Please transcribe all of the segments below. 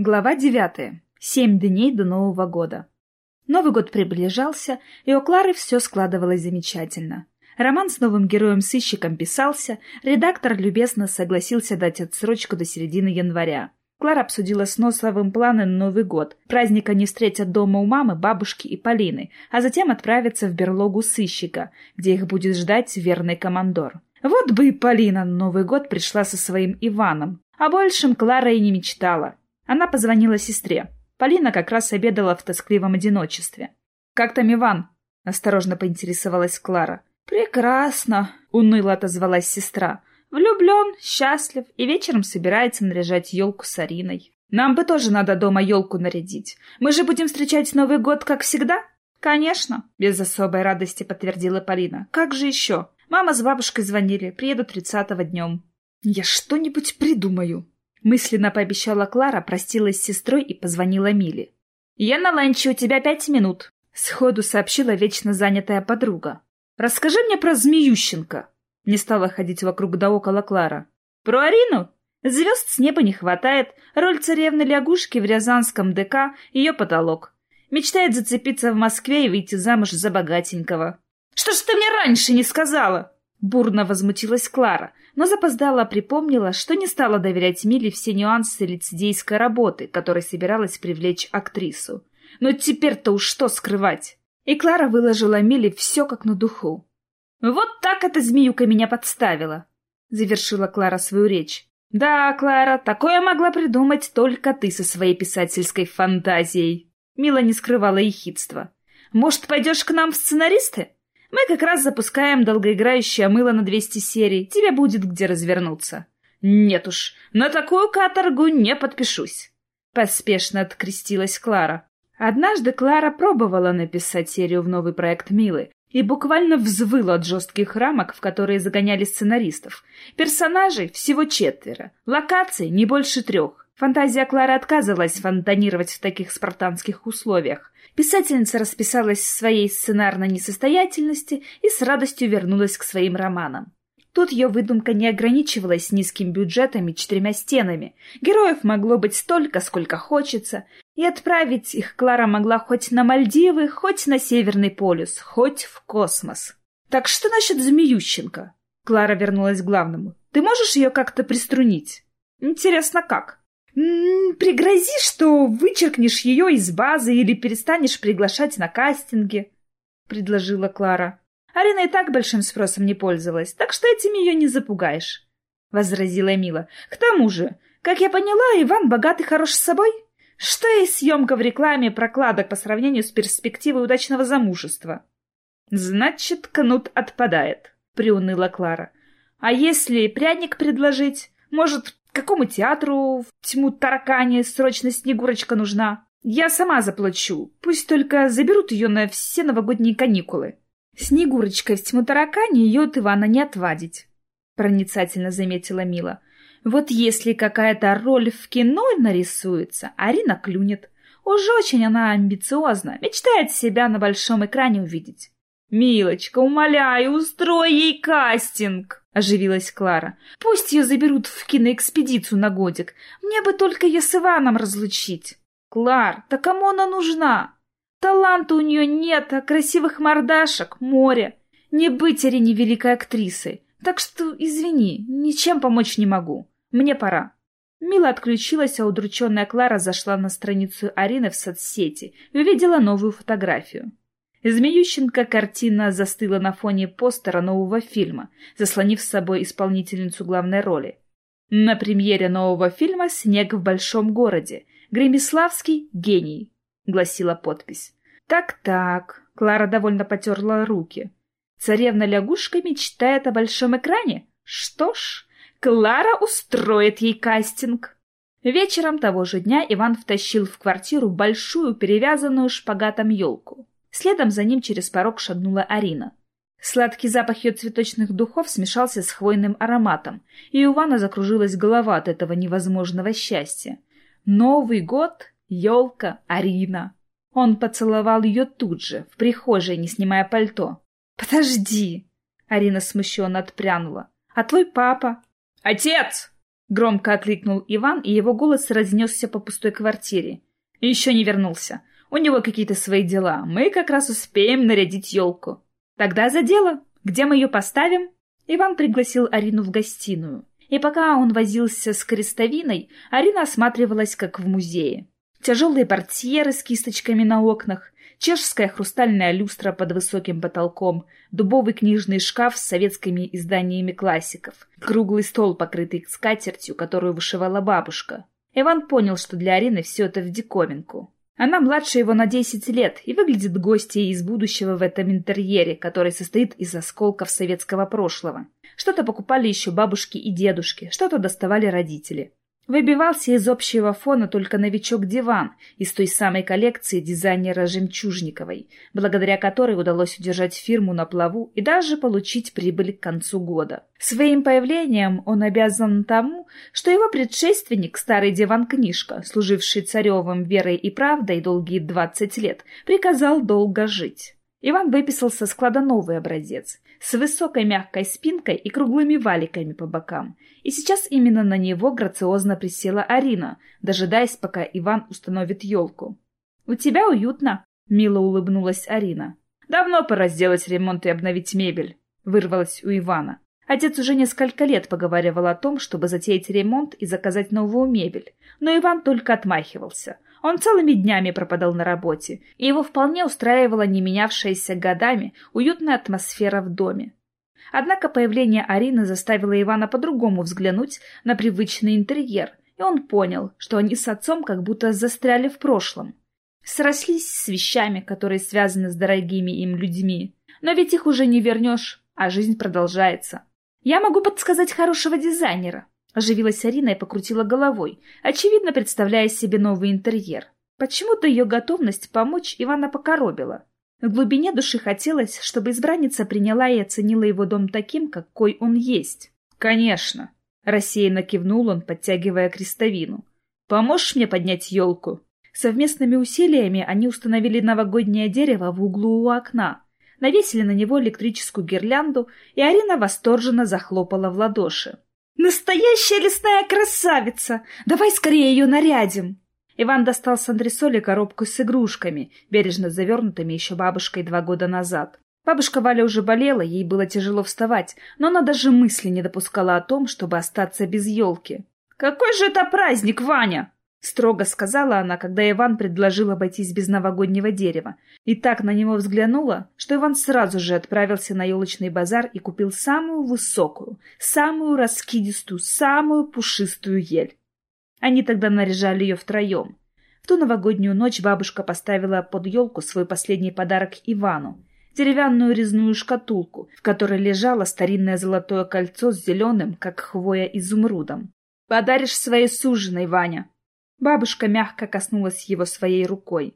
Глава девятая. Семь дней до Нового года. Новый год приближался, и у Клары все складывалось замечательно. Роман с новым героем-сыщиком писался, редактор любезно согласился дать отсрочку до середины января. Клара обсудила с Носовым планы на Новый год. Праздник они встретят дома у мамы, бабушки и Полины, а затем отправятся в берлогу сыщика, где их будет ждать верный командор. Вот бы и Полина на Новый год пришла со своим Иваном. О большем Клара и не мечтала. Она позвонила сестре. Полина как раз обедала в тоскливом одиночестве. «Как там Иван?» — осторожно поинтересовалась Клара. «Прекрасно!» — уныло отозвалась сестра. «Влюблен, счастлив и вечером собирается наряжать елку с Ариной. Нам бы тоже надо дома елку нарядить. Мы же будем встречать Новый год, как всегда?» «Конечно!» — без особой радости подтвердила Полина. «Как же еще? Мама с бабушкой звонили, приеду тридцатого днем». «Я что-нибудь придумаю!» Мысленно пообещала Клара, простилась с сестрой и позвонила Миле. «Я на ланче, у тебя пять минут», — сходу сообщила вечно занятая подруга. «Расскажи мне про Змеющенко», — не стала ходить вокруг да около Клара. «Про Арину? Звезд с неба не хватает, роль царевны-лягушки в Рязанском ДК — ее потолок. Мечтает зацепиться в Москве и выйти замуж за богатенького». «Что ж ты мне раньше не сказала?» Бурно возмутилась Клара, но запоздала припомнила, что не стала доверять Миле все нюансы лицедейской работы, которой собиралась привлечь актрису. Но теперь-то уж что скрывать? И Клара выложила Миле все как на духу. «Вот так эта змеюка меня подставила!» — завершила Клара свою речь. «Да, Клара, такое могла придумать только ты со своей писательской фантазией!» Мила не скрывала ехидства. «Может, пойдешь к нам в сценаристы?» Мы как раз запускаем долгоиграющее мыло на 200 серий. Тебе будет где развернуться. Нет уж, на такую каторгу не подпишусь. Поспешно открестилась Клара. Однажды Клара пробовала написать серию в новый проект Милы и буквально взвыла от жестких рамок, в которые загоняли сценаристов. Персонажей всего четверо, локаций не больше трех. Фантазия Клары отказывалась фонтанировать в таких спартанских условиях. Писательница расписалась в своей сценарной несостоятельности и с радостью вернулась к своим романам. Тут ее выдумка не ограничивалась низким бюджетом и четырьмя стенами. Героев могло быть столько, сколько хочется, и отправить их Клара могла хоть на Мальдивы, хоть на Северный полюс, хоть в космос. «Так что насчет Змеющенко?» Клара вернулась к главному. «Ты можешь ее как-то приструнить?» «Интересно, как?» «Пригрози, что вычеркнешь ее из базы или перестанешь приглашать на кастинги», — предложила Клара. «Арина и так большим спросом не пользовалась, так что этим ее не запугаешь», — возразила Мила. «К тому же, как я поняла, Иван богат и хорош с собой. Что и съемка в рекламе прокладок по сравнению с перспективой удачного замужества?» «Значит, кнут отпадает», — приуныла Клара. «А если пряник предложить? Может, Какому театру в тьму таракани срочно Снегурочка нужна? Я сама заплачу. Пусть только заберут ее на все новогодние каникулы. Снегурочка в тьму таракани ее от Ивана не отвадить, проницательно заметила Мила. Вот если какая-то роль в кино нарисуется, Арина клюнет. Уж очень она амбициозна, мечтает себя на большом экране увидеть. «Милочка, умоляю, устрой ей кастинг!» — оживилась Клара. «Пусть ее заберут в киноэкспедицию на годик. Мне бы только ее с Иваном разлучить». «Клар, да кому она нужна? Таланта у нее нет, а красивых мордашек — море. Не быть Арине великой актрисой. Так что, извини, ничем помочь не могу. Мне пора». Мила отключилась, а удрученная Клара зашла на страницу Арины в соцсети и увидела новую фотографию. Змеющенко картина застыла на фоне постера нового фильма, заслонив с собой исполнительницу главной роли. На премьере нового фильма «Снег в большом городе». Гремиславский — гений, — гласила подпись. Так-так, Клара довольно потерла руки. Царевна-лягушка мечтает о большом экране? Что ж, Клара устроит ей кастинг. Вечером того же дня Иван втащил в квартиру большую перевязанную шпагатом елку. Следом за ним через порог шагнула Арина. Сладкий запах ее цветочных духов смешался с хвойным ароматом, и у Ивана закружилась голова от этого невозможного счастья. Новый год, елка, Арина. Он поцеловал ее тут же, в прихожей, не снимая пальто. «Подожди!» — Арина смущенно отпрянула. «А твой папа?» «Отец!» Громко окликнул Иван, и его голос разнесся по пустой квартире. «Еще не вернулся. У него какие-то свои дела. Мы как раз успеем нарядить елку». «Тогда за дело. Где мы ее поставим?» Иван пригласил Арину в гостиную. И пока он возился с крестовиной, Арина осматривалась, как в музее. Тяжелые портьеры с кисточками на окнах, чешская хрустальная люстра под высоким потолком, дубовый книжный шкаф с советскими изданиями классиков, круглый стол, покрытый скатертью, которую вышивала бабушка. Иван понял, что для Арины все это в диковинку. Она младше его на 10 лет и выглядит гостьей из будущего в этом интерьере, который состоит из осколков советского прошлого. Что-то покупали еще бабушки и дедушки, что-то доставали родители. Выбивался из общего фона только новичок-диван из той самой коллекции дизайнера Жемчужниковой, благодаря которой удалось удержать фирму на плаву и даже получить прибыль к концу года. Своим появлением он обязан тому, что его предшественник, старый диван-книжка, служивший царевым верой и правдой долгие двадцать лет, приказал долго жить. Иван выписал со склада новый образец, с высокой мягкой спинкой и круглыми валиками по бокам. И сейчас именно на него грациозно присела Арина, дожидаясь, пока Иван установит елку. «У тебя уютно», — мило улыбнулась Арина. «Давно пора сделать ремонт и обновить мебель», — вырвалась у Ивана. Отец уже несколько лет поговаривал о том, чтобы затеять ремонт и заказать новую мебель, но Иван только отмахивался — он целыми днями пропадал на работе, и его вполне устраивала не менявшаяся годами уютная атмосфера в доме. Однако появление Арины заставило Ивана по-другому взглянуть на привычный интерьер, и он понял, что они с отцом как будто застряли в прошлом. Срослись с вещами, которые связаны с дорогими им людьми. Но ведь их уже не вернешь, а жизнь продолжается. Я могу подсказать хорошего дизайнера, Оживилась Арина и покрутила головой, очевидно представляя себе новый интерьер. Почему-то ее готовность помочь Ивана покоробила. В глубине души хотелось, чтобы избранница приняла и оценила его дом таким, какой он есть. «Конечно!» — рассеянно кивнул он, подтягивая крестовину. «Поможешь мне поднять елку?» Совместными усилиями они установили новогоднее дерево в углу у окна, навесили на него электрическую гирлянду, и Арина восторженно захлопала в ладоши. «Настоящая лесная красавица! Давай скорее ее нарядим!» Иван достал с андресоли коробку с игрушками, бережно завернутыми еще бабушкой два года назад. Бабушка Валя уже болела, ей было тяжело вставать, но она даже мысли не допускала о том, чтобы остаться без елки. «Какой же это праздник, Ваня!» — строго сказала она, когда Иван предложил обойтись без новогоднего дерева, и так на него взглянула, что Иван сразу же отправился на елочный базар и купил самую высокую, самую раскидистую, самую пушистую ель. Они тогда наряжали ее втроем. В ту новогоднюю ночь бабушка поставила под елку свой последний подарок Ивану — деревянную резную шкатулку, в которой лежало старинное золотое кольцо с зеленым, как хвоя, изумрудом. «Подаришь своей суженой, Ваня!» Бабушка мягко коснулась его своей рукой.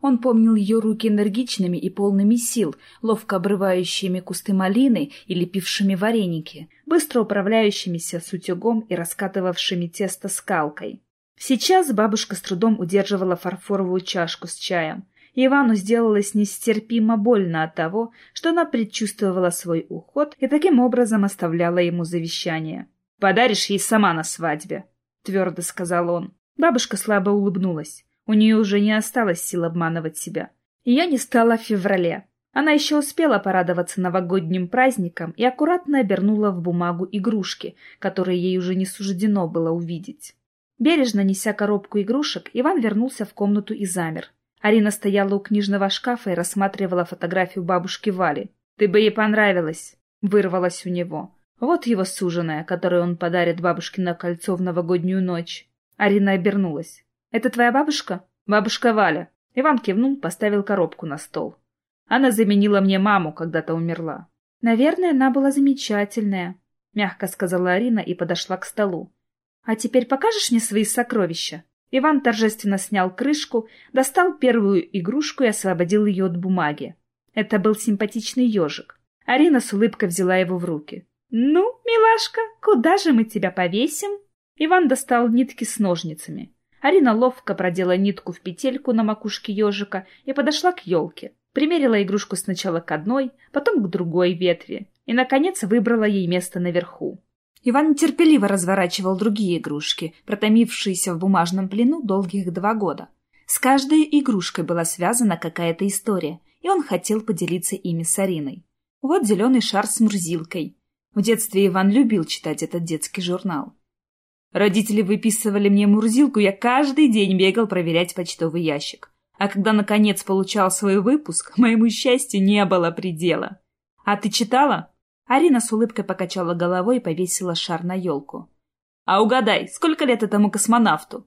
Он помнил ее руки энергичными и полными сил, ловко обрывающими кусты малины и лепившими вареники, быстро управляющимися с утюгом и раскатывавшими тесто скалкой. Сейчас бабушка с трудом удерживала фарфоровую чашку с чаем. Ивану сделалось нестерпимо больно от того, что она предчувствовала свой уход и таким образом оставляла ему завещание. «Подаришь ей сама на свадьбе», — твердо сказал он. Бабушка слабо улыбнулась. У нее уже не осталось сил обманывать себя. Ее не стало в феврале. Она еще успела порадоваться новогодним праздникам и аккуратно обернула в бумагу игрушки, которые ей уже не суждено было увидеть. Бережно неся коробку игрушек, Иван вернулся в комнату и замер. Арина стояла у книжного шкафа и рассматривала фотографию бабушки Вали. «Ты бы ей понравилась!» — вырвалась у него. Вот его суженая, которую он подарит бабушке на кольцо в новогоднюю ночь. Арина обернулась. «Это твоя бабушка?» «Бабушка Валя». Иван кивнул, поставил коробку на стол. Она заменила мне маму, когда-то умерла. «Наверное, она была замечательная», — мягко сказала Арина и подошла к столу. «А теперь покажешь мне свои сокровища?» Иван торжественно снял крышку, достал первую игрушку и освободил ее от бумаги. Это был симпатичный ежик. Арина с улыбкой взяла его в руки. «Ну, милашка, куда же мы тебя повесим?» Иван достал нитки с ножницами. Арина ловко продела нитку в петельку на макушке ежика и подошла к елке. Примерила игрушку сначала к одной, потом к другой ветви и, наконец, выбрала ей место наверху. Иван нетерпеливо разворачивал другие игрушки, протомившиеся в бумажном плену долгих два года. С каждой игрушкой была связана какая-то история, и он хотел поделиться ими с Ариной. Вот зеленый шар с Мурзилкой. В детстве Иван любил читать этот детский журнал. Родители выписывали мне Мурзилку, я каждый день бегал проверять почтовый ящик. А когда, наконец, получал свой выпуск, моему счастью не было предела. «А ты читала?» Арина с улыбкой покачала головой и повесила шар на елку. «А угадай, сколько лет этому космонавту?»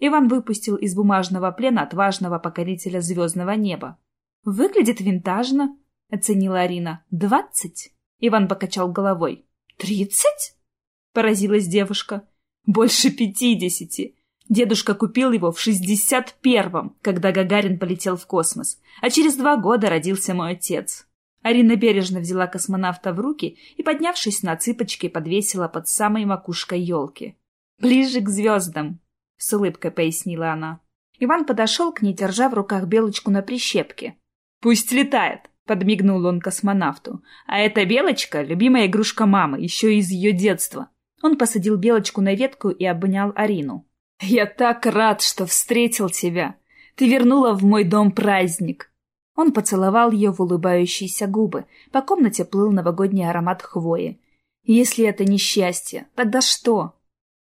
Иван выпустил из бумажного плена отважного покорителя звездного неба. «Выглядит винтажно», — оценила Арина. «Двадцать?» Иван покачал головой. «Тридцать?» — поразилась девушка. «Больше пятидесяти. Дедушка купил его в шестьдесят первом, когда Гагарин полетел в космос, а через два года родился мой отец. Арина бережно взяла космонавта в руки и, поднявшись на цыпочки, подвесила под самой макушкой елки. «Ближе к звездам», — с улыбкой пояснила она. Иван подошел к ней, держа в руках белочку на прищепке. «Пусть летает», — подмигнул он космонавту. «А эта белочка — любимая игрушка мамы, еще из ее детства». Он посадил белочку на ветку и обнял Арину. «Я так рад, что встретил тебя. Ты вернула в мой дом праздник». Он поцеловал ее в улыбающиеся губы. По комнате плыл новогодний аромат хвои. Если это не счастье, тогда что?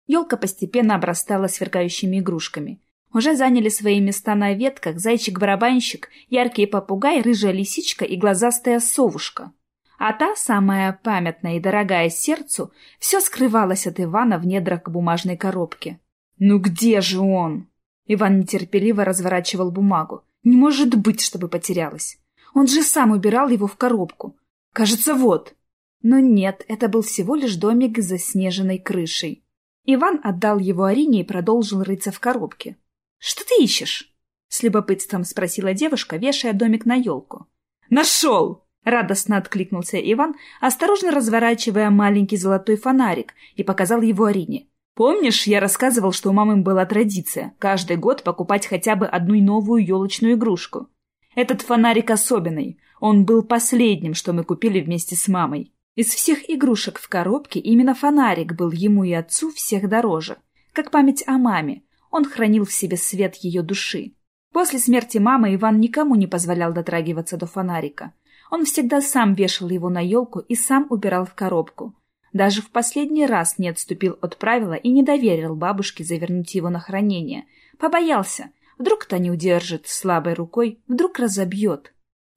Елка постепенно обрастала сверкающими игрушками. Уже заняли свои места на ветках зайчик-барабанщик, яркий попугай, рыжая лисичка и глазастая совушка. А та, самая памятная и дорогая сердцу, все скрывалось от Ивана в недрах бумажной коробки. «Ну где же он?» Иван нетерпеливо разворачивал бумагу. «Не может быть, чтобы потерялась. Он же сам убирал его в коробку. Кажется, вот». Но нет, это был всего лишь домик с заснеженной крышей. Иван отдал его Арине и продолжил рыться в коробке. «Что ты ищешь?» — с любопытством спросила девушка, вешая домик на елку. «Нашел!» — радостно откликнулся Иван, осторожно разворачивая маленький золотой фонарик и показал его Арине. Помнишь, я рассказывал, что у мамы была традиция каждый год покупать хотя бы одну новую елочную игрушку? Этот фонарик особенный. Он был последним, что мы купили вместе с мамой. Из всех игрушек в коробке именно фонарик был ему и отцу всех дороже. Как память о маме. Он хранил в себе свет ее души. После смерти мамы Иван никому не позволял дотрагиваться до фонарика. Он всегда сам вешал его на елку и сам убирал в коробку. Даже в последний раз не отступил от правила и не доверил бабушке завернуть его на хранение. Побоялся. Вдруг та не удержит слабой рукой, вдруг разобьет.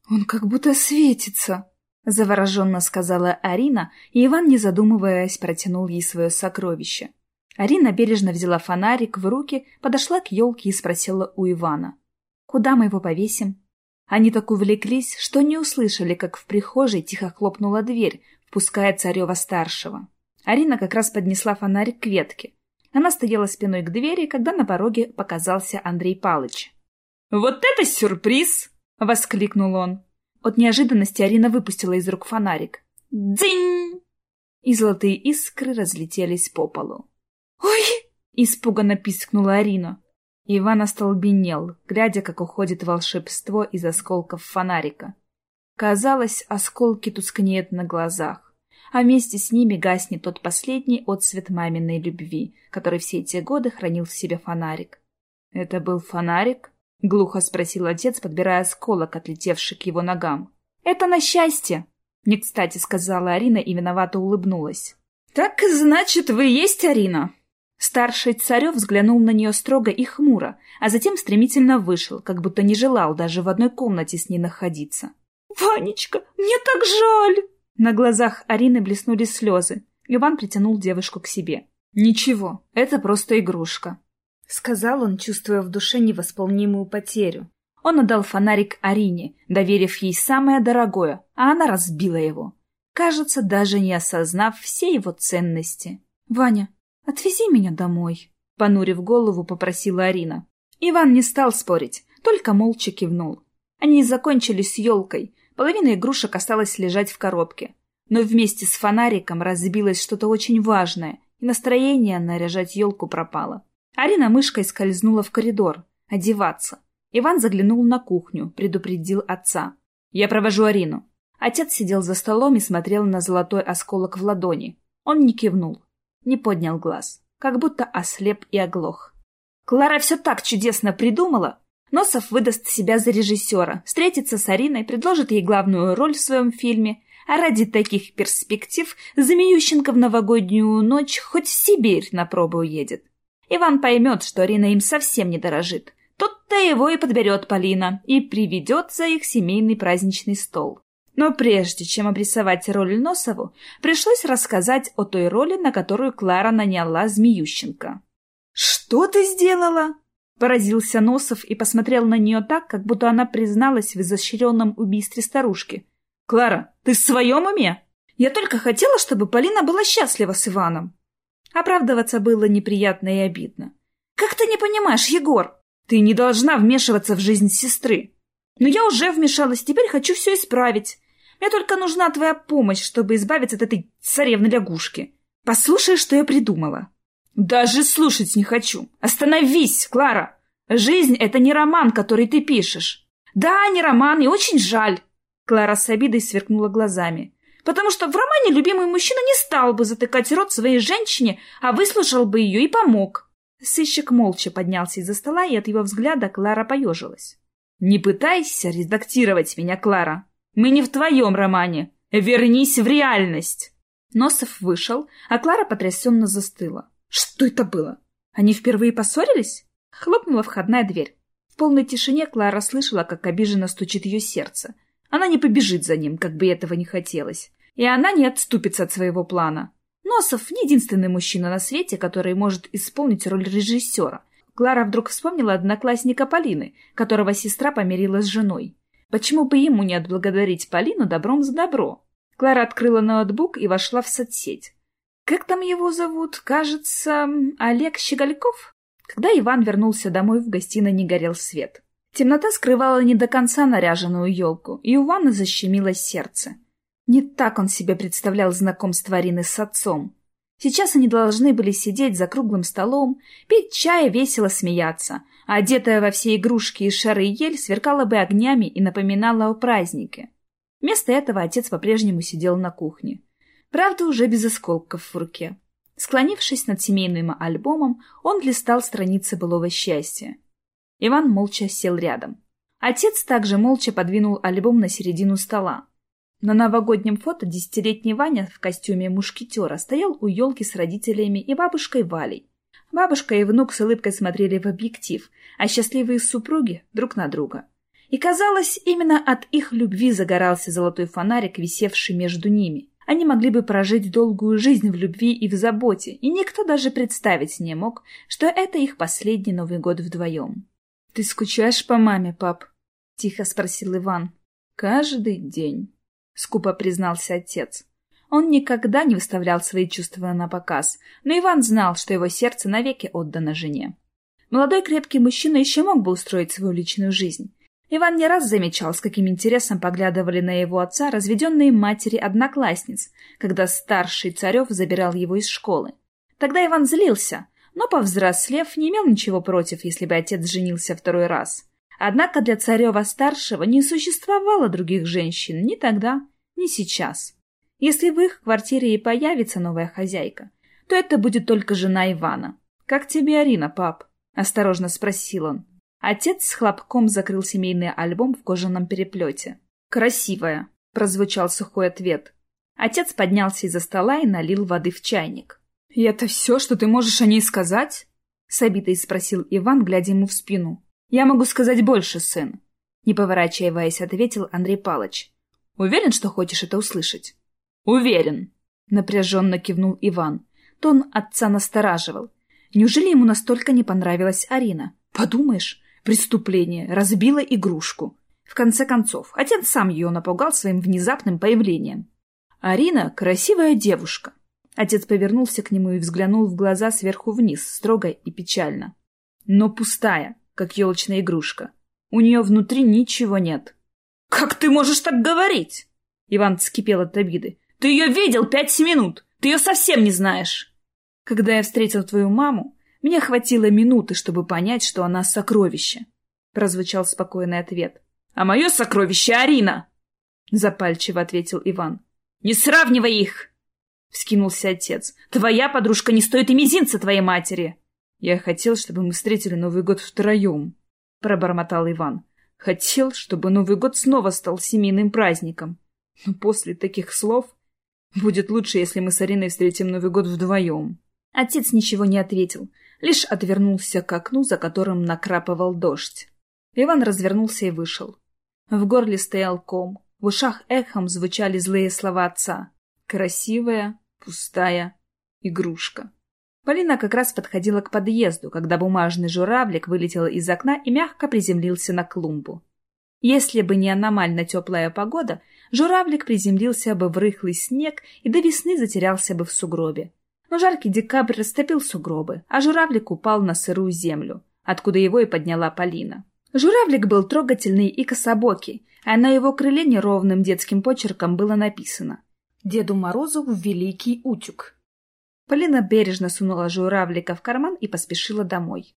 «Он как будто светится», — завороженно сказала Арина, и Иван, не задумываясь, протянул ей свое сокровище. Арина бережно взяла фонарик в руки, подошла к елке и спросила у Ивана. «Куда мы его повесим?» Они так увлеклись, что не услышали, как в прихожей тихо хлопнула дверь, пуская Царева-старшего. Арина как раз поднесла фонарик к ветке. Она стояла спиной к двери, когда на пороге показался Андрей Палыч. «Вот это сюрприз!» — воскликнул он. От неожиданности Арина выпустила из рук фонарик. «Дзинь!» И золотые искры разлетелись по полу. «Ой!» — испуганно пискнула Арина. Иван остолбенел, глядя, как уходит волшебство из осколков фонарика. Казалось, осколки тускнеют на глазах, а вместе с ними гаснет тот последний отцвет маминой любви, который все эти годы хранил в себе фонарик. «Это был фонарик?» — глухо спросил отец, подбирая осколок, отлетевший к его ногам. «Это на счастье!» — не кстати сказала Арина и виновато улыбнулась. «Так, значит, вы есть Арина?» Старший Царев взглянул на нее строго и хмуро, а затем стремительно вышел, как будто не желал даже в одной комнате с ней находиться. «Ванечка, мне так жаль!» На глазах Арины блеснули слезы. Иван притянул девушку к себе. «Ничего, это просто игрушка», — сказал он, чувствуя в душе невосполнимую потерю. Он отдал фонарик Арине, доверив ей самое дорогое, а она разбила его. Кажется, даже не осознав все его ценности. «Ваня, отвези меня домой», — понурив голову, попросила Арина. Иван не стал спорить, только молча кивнул. Они закончили с елкой, Половина игрушек осталась лежать в коробке. Но вместе с фонариком разбилось что-то очень важное, и настроение наряжать елку пропало. Арина мышкой скользнула в коридор, одеваться. Иван заглянул на кухню, предупредил отца. «Я провожу Арину». Отец сидел за столом и смотрел на золотой осколок в ладони. Он не кивнул. Не поднял глаз, как будто ослеп и оглох. Клара все так чудесно придумала. Носов выдаст себя за режиссера, встретится с Ариной, предложит ей главную роль в своем фильме, а ради таких перспектив Змеющенко в новогоднюю ночь хоть в Сибирь на пробу уедет. Иван поймет, что Арина им совсем не дорожит. Тут-то его и подберет Полина и приведет за их семейный праздничный стол. Но прежде чем обрисовать роль Носову, пришлось рассказать о той роли, на которую Клара наняла Змеющенко. «Что ты сделала?» Поразился Носов и посмотрел на нее так, как будто она призналась в изощренном убийстве старушки. «Клара, ты в своем уме? Я только хотела, чтобы Полина была счастлива с Иваном». Оправдываться было неприятно и обидно. «Как ты не понимаешь, Егор? Ты не должна вмешиваться в жизнь сестры. Но я уже вмешалась, теперь хочу все исправить. Мне только нужна твоя помощь, чтобы избавиться от этой царевны-лягушки. Послушай, что я придумала. Даже слушать не хочу. Остановись, Клара. Жизнь — это не роман, который ты пишешь. Да, не роман, и очень жаль. Клара с обидой сверкнула глазами. Потому что в романе любимый мужчина не стал бы затыкать рот своей женщине, а выслушал бы ее и помог. Сыщик молча поднялся из-за стола, и от его взгляда Клара поежилась. «Не пытайся редактировать меня, Клара. Мы не в твоем романе. Вернись в реальность!» Носов вышел, а Клара потрясенно застыла. «Что это было? Они впервые поссорились?» Хлопнула входная дверь. В полной тишине Клара слышала, как обиженно стучит ее сердце. Она не побежит за ним, как бы этого не хотелось. И она не отступится от своего плана. Носов — не единственный мужчина на свете, который может исполнить роль режиссера. Клара вдруг вспомнила одноклассника Полины, которого сестра помирила с женой. Почему бы ему не отблагодарить Полину добром за добро? Клара открыла ноутбук и вошла в соцсеть. Как там его зовут? Кажется, Олег Щегольков? Когда Иван вернулся домой, в гостиной не горел свет. Темнота скрывала не до конца наряженную елку, и у Ивана защемило сердце. Не так он себе представлял знакомство Арины с отцом. Сейчас они должны были сидеть за круглым столом, пить чай и весело смеяться, а одетая во все игрушки и шары ель сверкала бы огнями и напоминала о празднике. Вместо этого отец по-прежнему сидел на кухне. Правда, уже без осколков в руке. Склонившись над семейным альбомом, он листал страницы былого счастья. Иван молча сел рядом. Отец также молча подвинул альбом на середину стола. На новогоднем фото десятилетний Ваня в костюме мушкетера стоял у елки с родителями и бабушкой Валей. Бабушка и внук с улыбкой смотрели в объектив, а счастливые супруги — друг на друга. И казалось, именно от их любви загорался золотой фонарик, висевший между ними. Они могли бы прожить долгую жизнь в любви и в заботе, и никто даже представить не мог, что это их последний Новый год вдвоем. — Ты скучаешь по маме, пап? — тихо спросил Иван. — Каждый день, — скупо признался отец. Он никогда не выставлял свои чувства на показ, но Иван знал, что его сердце навеки отдано жене. Молодой крепкий мужчина еще мог бы устроить свою личную жизнь. Иван не раз замечал, с каким интересом поглядывали на его отца разведенные матери одноклассниц, когда старший Царев забирал его из школы. Тогда Иван злился, но, повзрослев, не имел ничего против, если бы отец женился второй раз. Однако для Царева-старшего не существовало других женщин ни тогда, ни сейчас. Если в их квартире и появится новая хозяйка, то это будет только жена Ивана. «Как тебе Арина, пап?» — осторожно спросил он. Отец с хлопком закрыл семейный альбом в кожаном переплете. «Красивая», — прозвучал сухой ответ. Отец поднялся из-за стола и налил воды в чайник. «И это все, что ты можешь о ней сказать?» — с обидой спросил Иван, глядя ему в спину. «Я могу сказать больше, сын», — не поворачиваясь, ответил Андрей Палыч. «Уверен, что хочешь это услышать?» «Уверен», — напряженно кивнул Иван. Тон отца настораживал. Неужели ему настолько не понравилась Арина? Подумаешь, преступление, разбила игрушку. В конце концов, отец сам ее напугал своим внезапным появлением. Арина — красивая девушка. Отец повернулся к нему и взглянул в глаза сверху вниз, строго и печально. Но пустая, как елочная игрушка. У нее внутри ничего нет. — Как ты можешь так говорить? Иван вскипел от обиды. Ты ее видел пять минут! Ты ее совсем не знаешь!» «Когда я встретил твою маму, мне хватило минуты, чтобы понять, что она сокровище», — прозвучал спокойный ответ. «А мое сокровище Арина!» — запальчиво ответил Иван. «Не сравнивай их!» вскинулся отец. «Твоя подружка не стоит и мизинца твоей матери!» «Я хотел, чтобы мы встретили Новый год втроем», — пробормотал Иван. «Хотел, чтобы Новый год снова стал семейным праздником. Но после таких слов будет лучше, если мы с Ариной встретим Новый год вдвоем». Отец ничего не ответил, лишь отвернулся к окну, за которым накрапывал дождь. Иван развернулся и вышел. В горле стоял ком, в ушах эхом звучали злые слова отца. «Красивая, пустая игрушка». Полина как раз подходила к подъезду, когда бумажный журавлик вылетел из окна и мягко приземлился на клумбу. Если бы не аномально теплая погода, журавлик приземлился бы в рыхлый снег и до весны затерялся бы в сугробе. Но жаркий декабрь растопил сугробы, а журавлик упал на сырую землю, откуда его и подняла Полина. Журавлик был трогательный и кособокий, а на его крыле неровным детским почерком было написано «Деду Морозу в великий утюг». Полина бережно сунула журавлика в карман и поспешила домой.